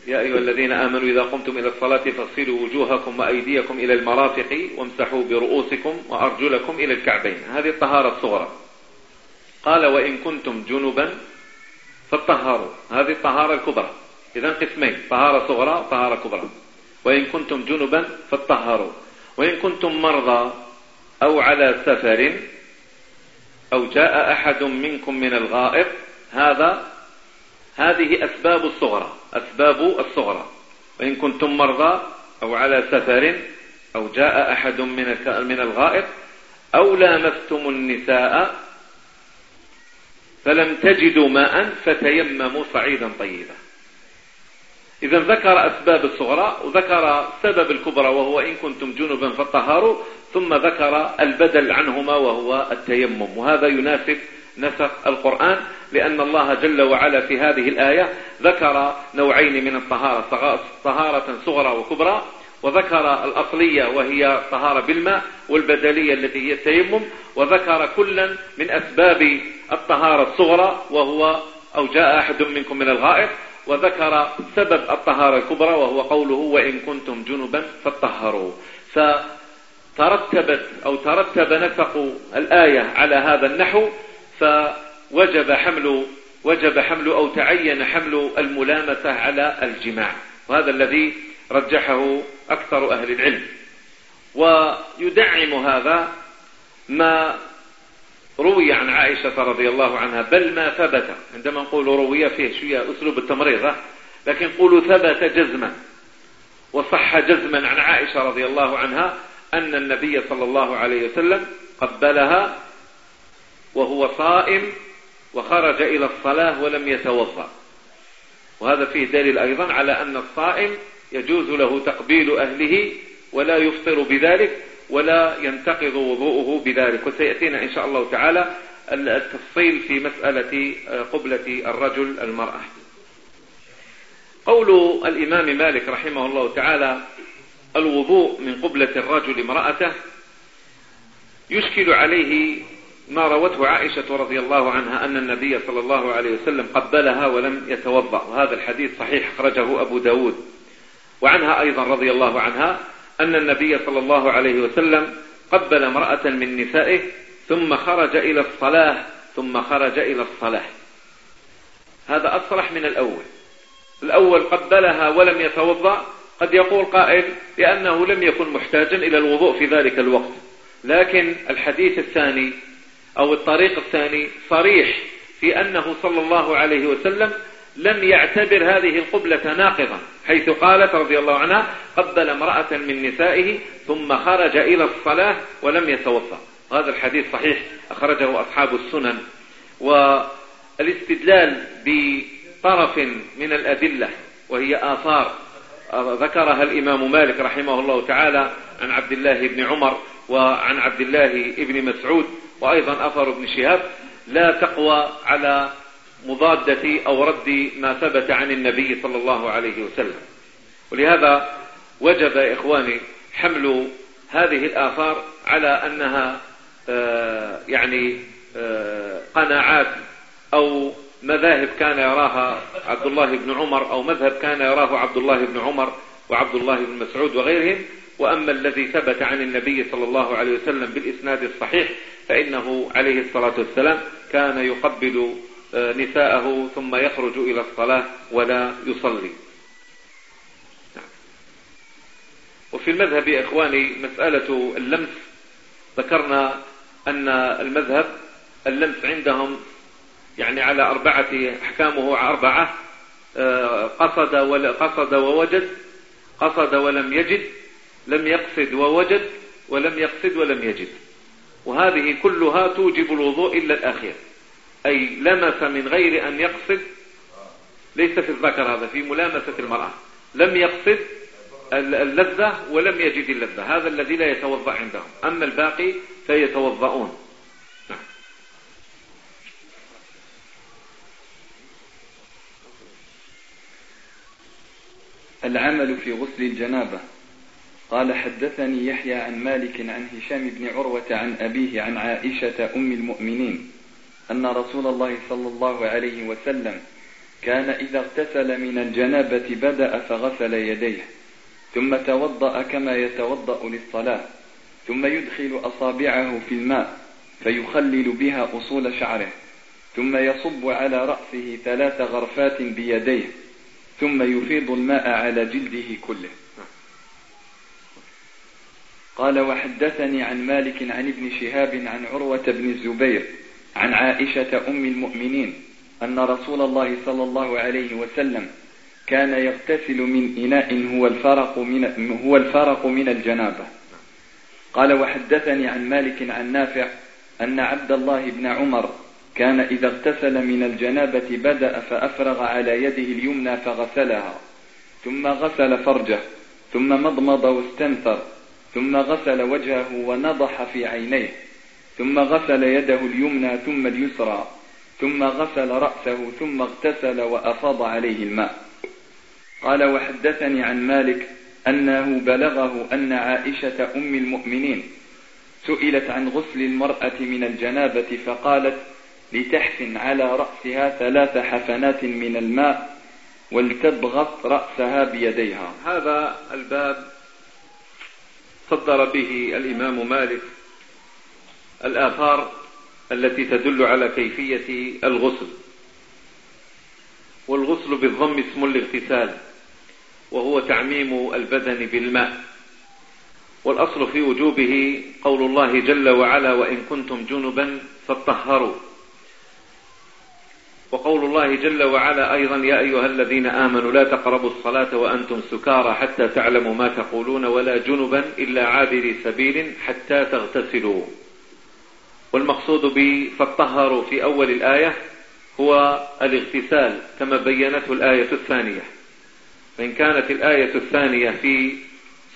يا أيها الذين آمنوا إذا قمتم إلى الصلاة فاغسلوا وجوهكم وأيديكم إلى المرافق وامسحوا برؤوسكم وأرجلكم إلى الكعبين. هذه الطهارة الصغرى. قال وإن كنتم جنبا فطهروا هذه الطهارة الكبرى. إذا قسمين طهارة صغرى وطهارة كبرى. وإن كنتم جنبا فطهروا وإن كنتم مرضى أو على سفر أو جاء أحد منكم من الغائط هذا هذه أسباب الصغرى أسباب الصغرى. وإن كنتم مرضى أو على سفر أو جاء أحد من من الغائط أو لامستم النساء فلم تجدوا ماء فتيمموا صعيدا طيبا. إذا ذكر أسباب الصغرى وذكر سبب الكبرى وهو إن كنتم جنبا فطهروا ثم ذكر البدل عنهما وهو التيمم. وهذا يناسب نسق القرآن لأن الله جل وعلا في هذه الآية ذكر نوعين من الطهارة طهارة صغرى وكبرى وذكر الأصلية وهي طهارة بالماء والبدلية التي هي التيمم وذكر كلا من أسباب الطهارة الصغرى وهو أو جاء أحد منكم من الغائط. وذكر سبب الطهارة الكبرى وهو قوله وإن كنتم جنبا فطهروا فترتبت أو ترتب نسق الآية على هذا النحو فوجب حمل وجب حمل أو تعين حمل الملامسة على الجماع. وهذا الذي رجحه أكثر أهل العلم. ويدعم هذا ما روي عن عائشة رضي الله عنها بل ما ثبت. عندما نقول روي فيه شوية أسلوب التمريض لكن قولوا ثبت جزما. وصح جزما عن عائشة رضي الله عنها أن النبي صلى الله عليه وسلم قبلها وهو صائم وخرج إلى الصلاة ولم يتوضأ. وهذا فيه دليل أيضا على أن الصائم يجوز له تقبيل أهله ولا يفطر بذلك ولا ينتقض وضوءه بذلك. وسيأتينا إن شاء الله تعالى التفصيل في مسألة قبلة الرجل المرأة. قول الإمام مالك رحمه الله تعالى الوضوء من قبلة الرجل امرأته يشكل عليه ما روته عائشة رضي الله عنها أن النبي صلى الله عليه وسلم قبلها ولم يتوضأ. وهذا الحديث صحيح أخرجه أبو داود. وعنها أيضا رضي الله عنها أن النبي صلى الله عليه وسلم قبل امرأة من نسائه ثم خرج إلى الصلاة ثم خرج إلى الصلاة. هذا أصرح من الأول. الأول قبلها ولم يتوضأ قد يقول قائل لأنه لم يكن محتاجا إلى الوضوء في ذلك الوقت. لكن الحديث الثاني أو الطريق الثاني صريح في أنه صلى الله عليه وسلم لم يعتبر هذه القبلة ناقضا حيث قالت رضي الله عنها قبل امرأة من نسائه ثم خرج إلى الصلاة ولم يتوضأ. هذا الحديث صحيح أخرجه أصحاب السنن. والاستدلال بطرف من الأدلة وهي آثار ذكرها الإمام مالك رحمه الله تعالى عن عبد الله بن عمر وعن عبد الله بن مسعود وأيضا أثر ابن شهاب لا تقوى على مضادة أو رد ما ثبت عن النبي صلى الله عليه وسلم. ولهذا وجب إخواني حمل هذه الآثار على أنها آه، يعني آه، قناعات أو مذاهب كان يراها عبد الله بن عمر أو مذهب كان يراه عبد الله بن عمر وعبد الله بن مسعود وغيرهم. وأما الذي ثبت عن النبي صلى الله عليه وسلم بالإسناد الصحيح فإنه عليه الصلاة والسلام كان يقبل نساءه ثم يخرج إلى الصلاة ولا يصلي. نعم. وفي المذهب إخواني مسألة اللمس. ذكرنا أن المذهب اللمس عندهم يعني على أربعة أحكامه أربعة. آه، قصد قصد ووجد قصد ولم يجد لم يقصد ووجد ولم يقصد ولم يجد. وهذه كلها توجب الوضوء إلا الأخير أي لمس من غير أن يقصد ليس في الذكر هذا في ملامسة المرأة. لم يقصد اللذة ولم يجد اللذة. هذا الذي لا يتوضأ عندهم. أما الباقي فيتوضؤون. نعم. العمل في غسل الجنابة. قال حدثني يحيى عن مالك عن هشام بن عروة عن أبيه عن عائشة أم المؤمنين. أن رسول الله صلى الله عليه وسلم كان إذا اغتسل من الجنابة بدأ فغسل يديه ثم توضأ كما يتوضأ للصلاة ثم يدخل أصابعه في الماء فيخلل بها أصول شعره ثم يصب على رأسه ثلاث غرفات بيديه ثم يفيض الماء على جلده كله. قال وحدثني عن مالك عن ابن شهاب عن عروة بن الزبير عن عائشة أم المؤمنين أن رسول الله صلى الله عليه وسلم كان يغتسل من إناء هو الفرق من هو الفرق من الجنابة. قال وحدثني عن مالك عن نافع أن عبد الله بن عمر كان إذا اغتسل من الجنابة بدأ فأفرغ على يده اليمنى فغسلها ثم غسل فرجه ثم مضمض واستنثر ثم غسل وجهه ونضح في عينيه. ثم غسل يده اليمنى ثم اليسرى ثم غسل رأسه ثم اغتسل وأفاض عليه الماء. قال وحدثني عن مالك أنه بلغه أن عائشة أم المؤمنين سئلت عن غسل المرأة من الجنابة فقالت لتحفن على رأسها ثلاث حفنات من الماء ولتبغط رأسها بيديها. هذا الباب صدر به الإمام مالك الآثار التي تدل على كيفية الغسل. والغسل بالضم اسم الاغتسال وهو تعميم البدن بالماء. والأصل في وجوبه قول الله جل وعلا وإن كنتم جنبا فاطهروا وقول الله جل وعلا أيضا يا أيها الذين آمنوا لا تقربوا الصلاة وأنتم سكارى حتى تعلموا ما تقولون ولا جنبا إلا عابري سبيل حتى تغتسلوا والمقصود ب فاطهروا في أول الآية هو الاغتسال كما بينته الآية الثانية. فإن كانت الآية الثانية في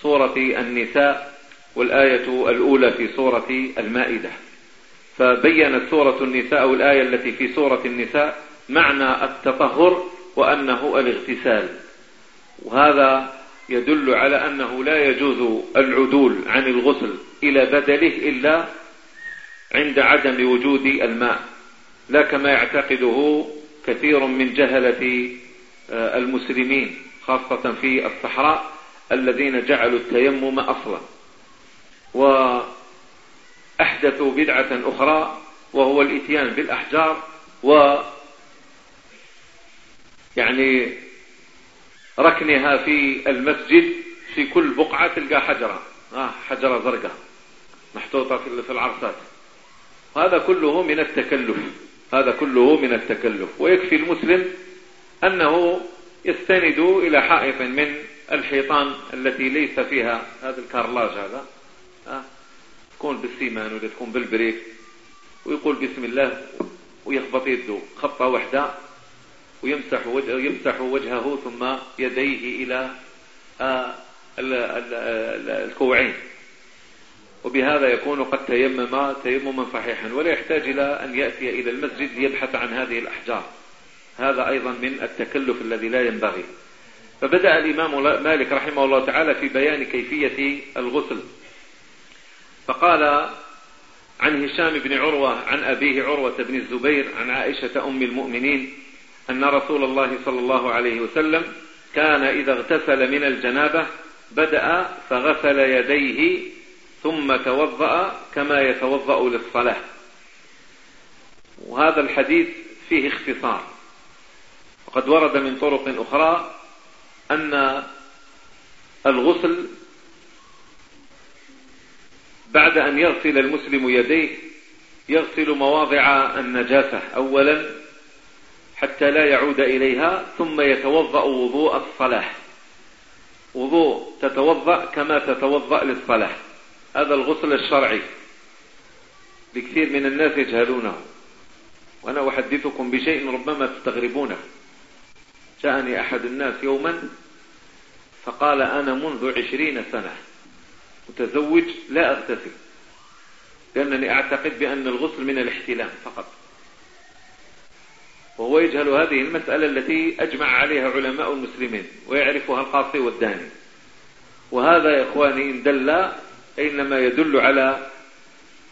سورة النساء والآية الأولى في سورة المائدة. فبينت سورة النساء أو الآية التي في سورة النساء معنى التطهر وأنه الاغتسال. وهذا يدل على أنه لا يجوز العدول عن الغسل إلى بدله إلا عند عدم وجود الماء. لا كما يعتقده كثير من جهلة آه، المسلمين خاصة في الصحراء الذين جعلوا التيمم أصلا. وأحسن أحدثوا بدعة أخرى وهو الإتيان بالأحجار و يعني ركنها في المسجد في كل بقعة تلقى حجرة. آه حجرة زرقاء محطوطة في العرصات. هذا كله من التكلف. هذا كله من التكلف. ويكفي المسلم أنه يستند إلى حائط من الحيطان التي ليس فيها هذا الكارلاج هذا. تكون بالسيمان ولا تكون بالبريك. ويقول بسم الله ويخبط يده. خطة واحدة. ويمسح وجهه, يمسح وجهه ثم يديه إلى آه، الكوعين. وبهذا يكون قد تيمم تيمما صحيحا ولا يحتاج إلى أن يأتي إلى المسجد ليبحث عن هذه الأحجار. هذا أيضا من التكلف الذي لا ينبغي. فبدأ الإمام مالك رحمه الله تعالى في بيان كيفية الغسل. فقال عن هشام بن عروة عن أبيه عروة بن الزبير عن عائشة أم المؤمنين أن رسول الله صلى الله عليه وسلم كان إذا اغتسل من الجنابة بدأ فغسل يديه ثم توضأ كما يتوضأ للصلاة. وهذا الحديث فيه اختصار. وقد ورد من طرق أخرى أن الغسل بعد أن يغسل المسلم يديه يغسل مواضع النجاسة أولا حتى لا يعود إليها ثم يتوضأ وضوء الصلاة. وضوء تتوضأ كما تتوضأ للصلاة. هذا الغسل الشرعي. لكثير من الناس يجهلونه. وأنا أحدثكم بشيء ربما تستغربونه. جاءني أحد الناس يوما فقال أنا منذ عشرين سنة متزوج لا أغتسل لأنني أعتقد بأن الغسل من الاحتلام فقط. وهو يجهل هذه المسألة التي أجمع عليها علماء المسلمين ويعرفها القاصي والداني. وهذا يا إخواني إن دل إنما يدل على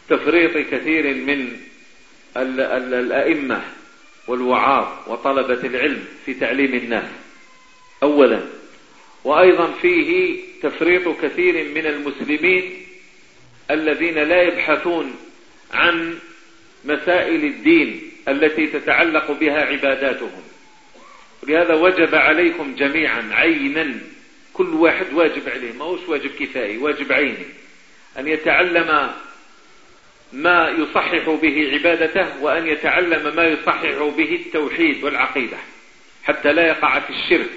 تفريط كثير من الأئمة والوعاظ وطلبة العلم في تعليم الناس. أولا وأيضا فيه تفريط كثير من المسلمين الذين لا يبحثون عن مسائل الدين التي تتعلق بها عباداتهم. ولهذا وجب عليكم جميعا عينا كل واحد واجب عليه ما هوش واجب كفائي واجب عيني. أن يتعلم ما يصحح به عبادته وأن يتعلم ما يصحح به التوحيد والعقيدة حتى لا يقع في الشرك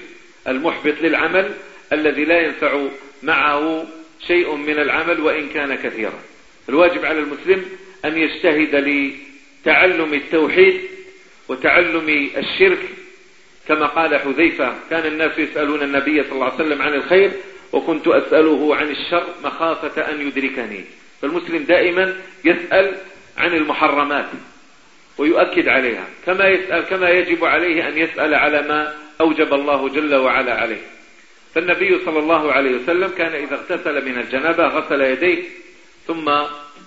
المحبط للعمل الذي لا ينفع معه شيء من العمل وإن كان كثيرا. الواجب على المسلم أن يجتهد لتعلم التوحيد وتعلم الشرك. كما قال حذيفة كان الناس يسألون النبي صلى الله عليه وسلم عن الخير وكنت أسأله عن الشر مخافة أن يدركني. فالمسلم دائما يسأل عن المحرمات ويؤكد عليها. كما يسأل كما يجب عليه أن يسأل على ما أوجب الله جل وعلا عليه. فالنبي صلى الله عليه وسلم كان إذا اغتسل من الجنابة غسل يديه ثم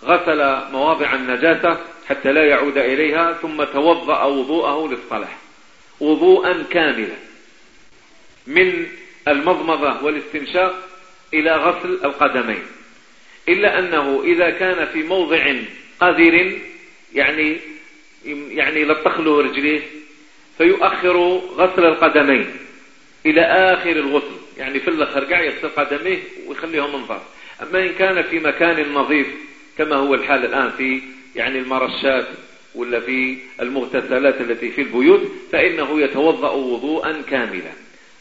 غسل مواضع النجاسة حتى لا يعود إليها ثم توضأ وضوءه للصلاة. وضوءا كاملا. من المضمضة والاستنشاق إلى غسل القدمين. إلا أنه إذا كان في موضع قذر يعني يعني لطخ له رجليه فيؤخر غسل القدمين إلى آخر الغسل. يعني في الأخر قاع يغسل قدميه ويخليهم منظر أما إن كان في مكان نظيف كما هو الحال الآن في يعني المرشات ولا في المغتسلات التي في البيوت فإنه يتوضأ وضوءا كاملا.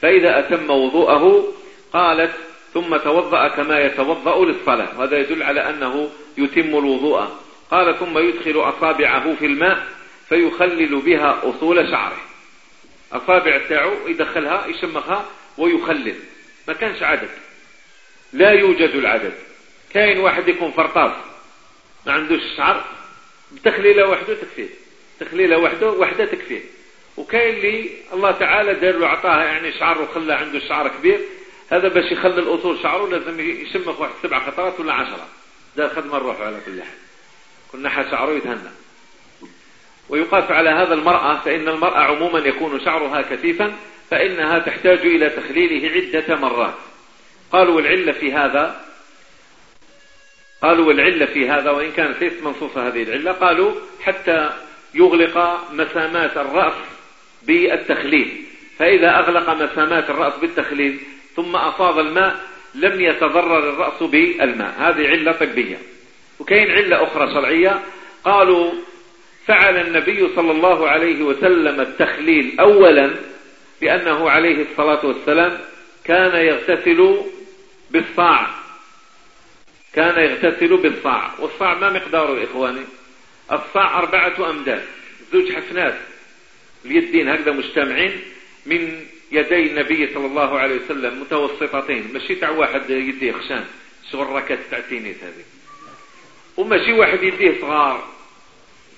فإذا أتم وضوءه قالت ثم توضأ كما يتوضأ للصلاة. وهذا يدل على أنه يتم الوضوء. قال ثم يدخل أصابعه في الماء فيخلل بها أصول شعره. أصابع تاعو يدخلها يشمخها ويخلل. ما كانش عدد. لا يوجد العدد. كاين واحد يكون فرطاس ما عندوش شعر بتخليله وحده تكفيه. تخليله وحده وحده تكفيه. وكاين اللي الله تعالى دار له عطاها يعني شعر وخلى عنده شعر كبير. هذا باش يخلي الاصول شعره لازم يشمخ واحد سبع خطرات ولا عشرة. ده خدمة الروح على كل حال. كل نحى شعره يتهنى. ويقاس على هذا المرأة فإن المرأة عموما يكون شعرها كثيفا فإنها تحتاج إلى تخليله عدة مرات. قالوا العلة في هذا قالوا والعلة في هذا وإن كانت ليست منصوصة هذه العلة قالوا حتى يغلق مسامات الرأس بالتخليل. فإذا أغلق مسامات الرأس بالتخليل ثم أفاض الماء لم يتضرر الرأس بالماء. هذه علة طبية. وكاين علة أخرى شرعية. قالوا فعل النبي صلى الله عليه وسلم التخليل أولا بأنه عليه الصلاة والسلام كان يغتسل بالصاع. كان يغتسل بالصاع. والصاع ما مقداره إخواني؟ الصاع أربعة أمداد زوج حفنات. اليدين هكذا مجتمعين من يدي النبي صلى الله عليه وسلم متوسطتين. ماشي تاع واحد يديه خشان شغل ركات تاع التينيس هذه. وماشي واحد يديه صغار.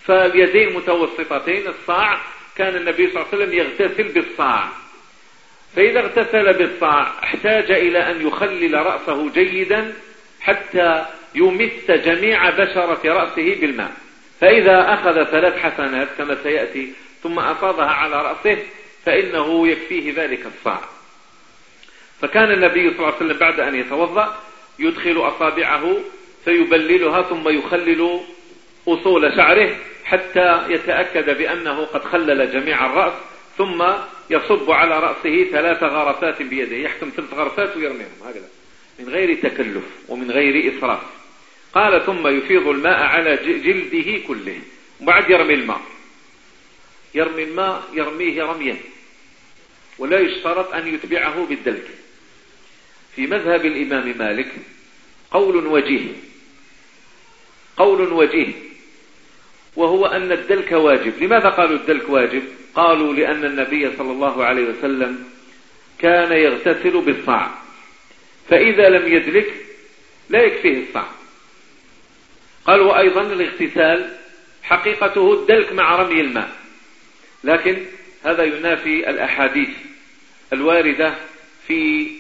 فاليدين متوسطتين الصاع كان النبي صلى الله عليه وسلم يغتسل بالصاع. فإذا اغتسل بالصاع احتاج إلى أن يخلل رأسه جيدا حتى يمس جميع بشرة رأسه بالماء. فإذا أخذ ثلاث حسنات كما سيأتي ثم أفاضها على رأسه فإنه يكفيه ذلك الصاع. فكان النبي صلى الله عليه وسلم بعد أن يتوضأ يدخل أصابعه فيبللها ثم يخلل أصول شعره حتى يتأكد بأنه قد خلل جميع الرأس ثم يصب على رأسه ثلاث غرفات بيده. يحكم ثلاث غرفات ويرميهم هكذا. من غير تكلف ومن غير إسراف. قال ثم يفيض الماء على جلده كله وبعد يرمي الماء. يرمي الماء يرميه رميا. ولا يشترط أن يتبعه بالدلك. في مذهب الإمام مالك قول وجيه قول وجيه وهو أن الدلك واجب. لماذا قالوا الدلك واجب؟ قالوا لأن النبي صلى الله عليه وسلم كان يغتسل بالصاع. فإذا لم يدلك لا يكفيه الصاع. قالوا أيضا الاغتسال حقيقته الدلك مع رمي الماء. لكن هذا ينافي الأحاديث الواردة في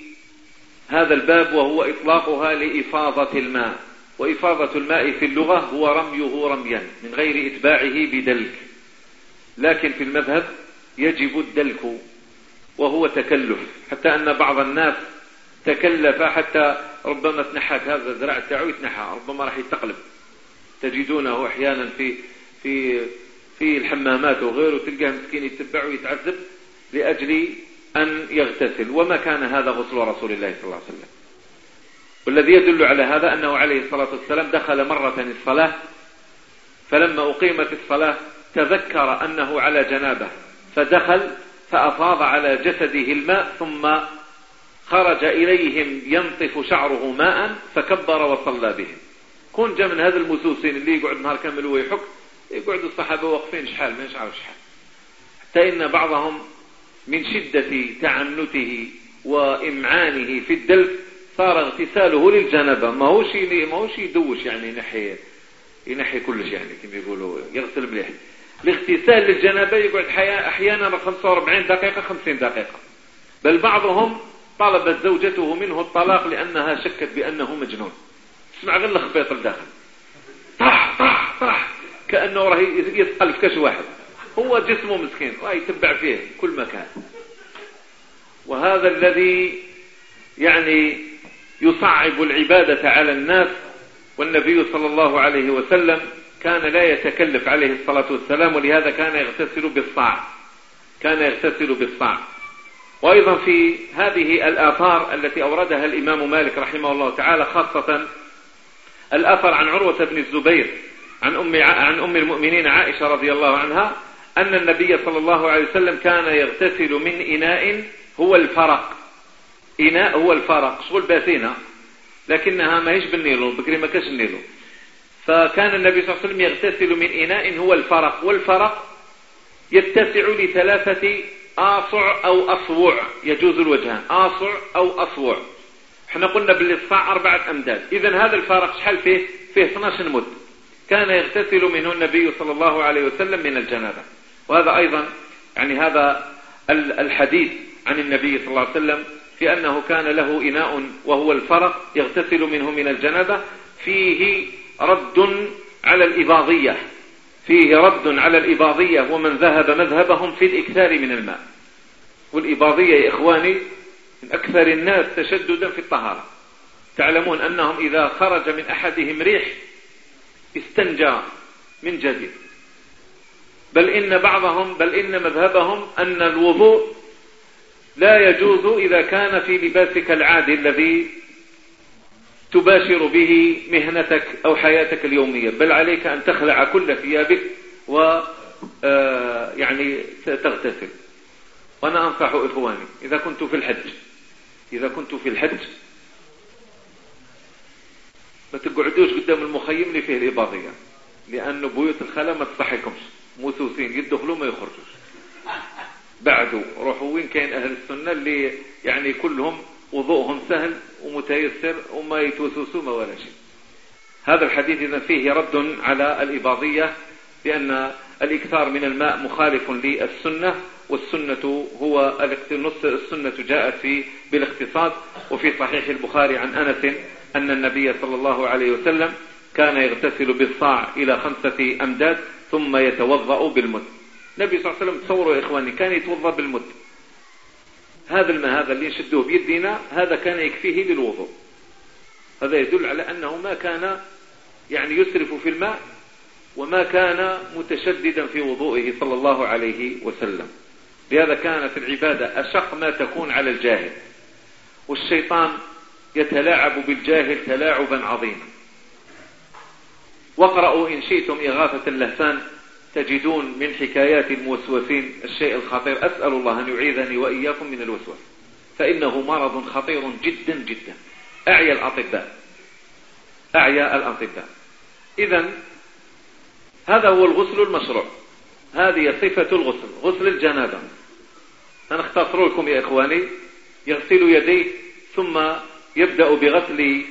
هذا الباب وهو إطلاقها لإفاضة الماء وإفاضة الماء في اللغة هو رميه رميا من غير إتباعه بدلك. لكن في المذهب يجب الدلك وهو تكلف حتى أن بعض الناس تكلف حتى ربما تنحت هذا الزراع تاعو يتنحى ربما راح يتقلب تجدونه أحيانا في في في الحمامات وغيره تلقاه مسكين يتبع ويتعذب لأجل أن يغتسل. وما كان هذا غسل رسول الله صلى الله عليه وسلم. والذي يدل على هذا أنه عليه الصلاة والسلام دخل مرة الصلاة فلما أقيمت الصلاة تذكر أنه على جنابة فدخل فأفاض على جسده الماء ثم خرج إليهم ينطف شعره ماء فكبر وصلى بهم. كون جاء من هذا المسوسين اللي يقعد نهار كامل ويحك يقعدوا الصحابة واقفين شحال ما يشعروا شحال. حتى إن بعضهم من شدة تعنته وإمعانه في الدلك صار اغتساله للجنبة ما هوش ما هوش يدوش يعني ينحي ينحي كلش يعني كما يقولوا يغسل مليح. الاغتسال للجنابة يقعد أحيانا 45 دقيقة 50 دقيقة. بل بعضهم طلبت زوجته منه الطلاق لأنها شكت بأنه مجنون. اسمع غير الخبيط الداخل. طح طح طح كأنه راه يثقل في كاش واحد. هو جسمه مسكين راه يتبع فيه كل مكان. وهذا الذي يعني يصعب العبادة على الناس والنبي صلى الله عليه وسلم كان لا يتكلف عليه الصلاة والسلام ولهذا كان يغتسل بالصاع. كان يغتسل بالصاع. وأيضا في هذه الآثار التي أوردها الإمام مالك رحمه الله تعالى خاصة الأثر عن عروة بن الزبير. عن أم, عن أم المؤمنين عائشة رضي الله عنها أن النبي صلى الله عليه وسلم كان يغتسل من إناء هو الفرق. إناء هو الفرق. شغل باسينة لكنها ما هيش بالنيلو بكري ما كاش النيلو. فكان النبي صلى الله عليه وسلم يغتسل من إناء هو الفرق والفرق يتسع لثلاثة آصع أو أصوع يجوز الوجهان. آصع أو أصوع. إحنا قلنا بالإصفاع أربعة أمداد. إذا هذا الفارق شحال فيه؟ فيه 12 مد كان يغتسل منه النبي صلى الله عليه وسلم من الجنابة. وهذا أيضا يعني هذا الحديث عن النبي صلى الله عليه وسلم في أنه كان له إناء وهو الفرق يغتسل منه من الجنابة. فيه رد على الإباضية. فيه رد على الإباضية ومن ذهب مذهبهم في الإكثار من الماء. والإباضية يا إخواني من أكثر الناس تشددا في الطهارة. تعلمون أنهم إذا خرج من أحدهم ريح استنجى من جديد. بل إن بعضهم بل إن مذهبهم أن الوضوء لا يجوز إذا كان في لباسك العادي الذي تباشر به مهنتك أو حياتك اليومية. بل عليك أن تخلع كل ثيابك و آه، يعني تغتسل وأنا أنصح إخواني إذا كنت في الحج إذا كنت في الحج ما تقعدوش قدام المخيم اللي فيه الإباضية. لأن بيوت الخلا ما تصحيكمش موسوسين يدخلوا ما يخرجوش. بعدوا روحوا وين كاين أهل السنة اللي يعني كلهم وضوءهم سهل ومتيسر وما يتوسوسوا ما ولا شيء. هذا الحديث إذا فيه رد على الإباضية لأن الإكثار من الماء مخالف للسنة والسنة هو السنة جاءت في بالاقتصاد وفي صحيح البخاري عن أنس أن النبي صلى الله عليه وسلم كان يغتسل بالصاع إلى خمسة أمداد ثم يتوضأ بالمد. النبي صلى الله عليه وسلم تصوروا يا إخواني كان يتوضأ بالمد. هذا الماء هذا اللي نشدوه بيدينا هذا كان يكفيه للوضوء. هذا يدل على أنه ما كان يعني يسرف في الماء وما كان متشددا في وضوئه صلى الله عليه وسلم. لهذا كانت العبادة أشق ما تكون على الجاهل. والشيطان يتلاعب بالجاهل تلاعبا عظيما. واقرأوا إن شئتم إغاثة اللهفان تجدون من حكايات الموسوسين الشيء الخطير. أسأل الله أن يعيذني وإياكم من الوسوس فإنه مرض خطير جدا جدا. أعيا الأطباء. أعيا الأطباء. إذا هذا هو الغسل المشروع. هذه صفة الغسل غسل الجنابة. أنا اختصر لكم يا إخواني. يغسل يديه ثم يبدأ بغسل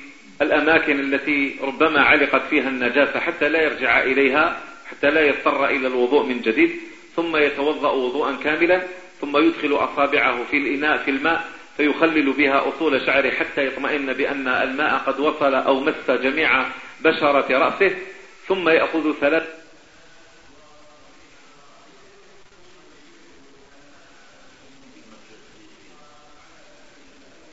الأماكن التي ربما علقت فيها النجاسة حتى لا يرجع إليها حتى لا يضطر إلى الوضوء من جديد ثم يتوضأ وضوءا كاملا ثم يدخل أصابعه في الإناء في الماء فيخلل بها أصول شعره حتى يطمئن بأن الماء قد وصل أو مس جميع بشرة رأسه ثم يأخذ ثلاث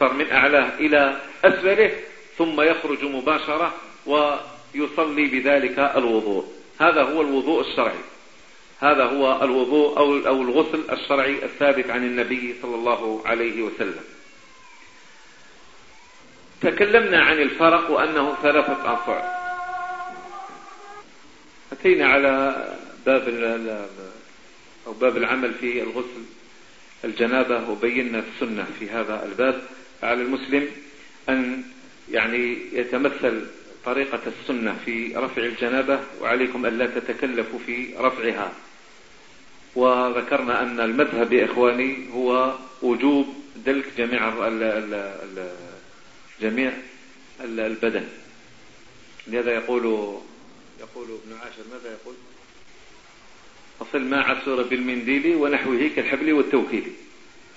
من أعلاه إلى أسفله ثم يخرج مباشرة ويصلي بذلك الوضوء. هذا هو الوضوء الشرعي. هذا هو الوضوء أو الغسل الشرعي الثابت عن النبي صلى الله عليه وسلم. تكلمنا عن الفرق وأنه ثلاثة أصع أتينا على باب أو باب العمل في الغسل الجنابة وبينا السنة في هذا الباب. على المسلم أن يعني يتمثل طريقة السنة في رفع الجنابة وعليكم أن لا تتكلفوا في رفعها. وذكرنا أن المذهب إخواني هو وجوب دلك جميع جميع البدن. لهذا يقول يقول ابن عاشر ماذا يقول؟ أصل ما عسر بالمنديل ونحوه كالحبل والتوكيل.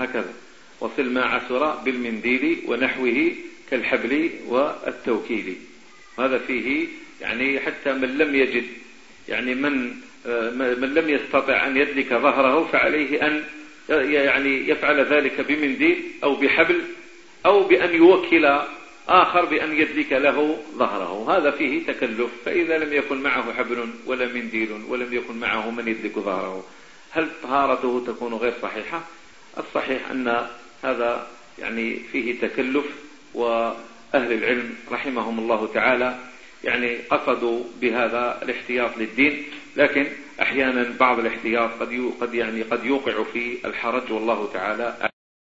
هكذا. وصل ما بالمنديل ونحوه كالحبل والتوكيل. هذا فيه يعني حتى من لم يجد يعني من من لم يستطع أن يدلك ظهره فعليه أن يعني يفعل ذلك بمنديل أو بحبل أو بأن يوكل آخر بأن يدلك له ظهره. هذا فيه تكلف فإذا لم يكن معه حبل ولا منديل ولم يكن معه من يدلك ظهره هل طهارته تكون غير صحيحة؟ الصحيح أن هذا يعني فيه تكلف وأهل العلم رحمهم الله تعالى يعني قصدوا بهذا الاحتياط للدين لكن أحيانا بعض الاحتياط قد يعني قد يوقع في الحرج والله تعالى